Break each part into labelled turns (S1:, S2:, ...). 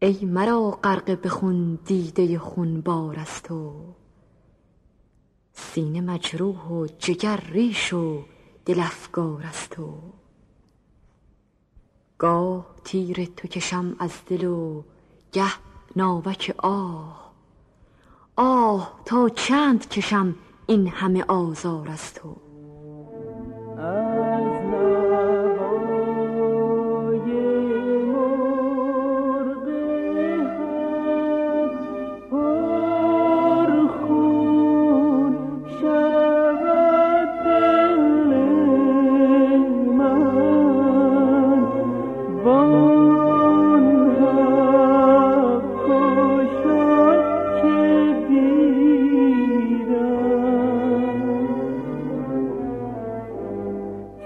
S1: ای مرا غرق به خون دیده خون بار از تو سینه مجروح و جگر ریش و دل افگار از تو گاه تیر تو کشم از دل و گه ناوک آه. آه تا چند کشم این همه آزار از تو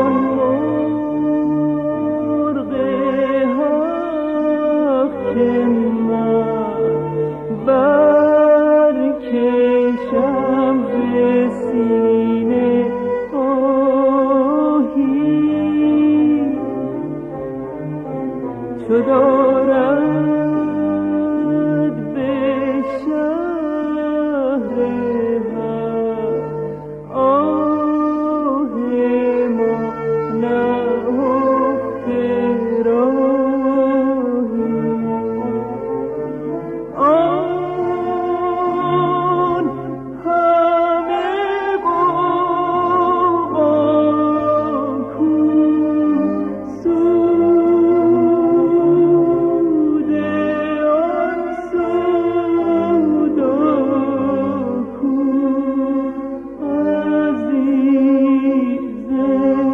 S2: Oh. Mm-hmm.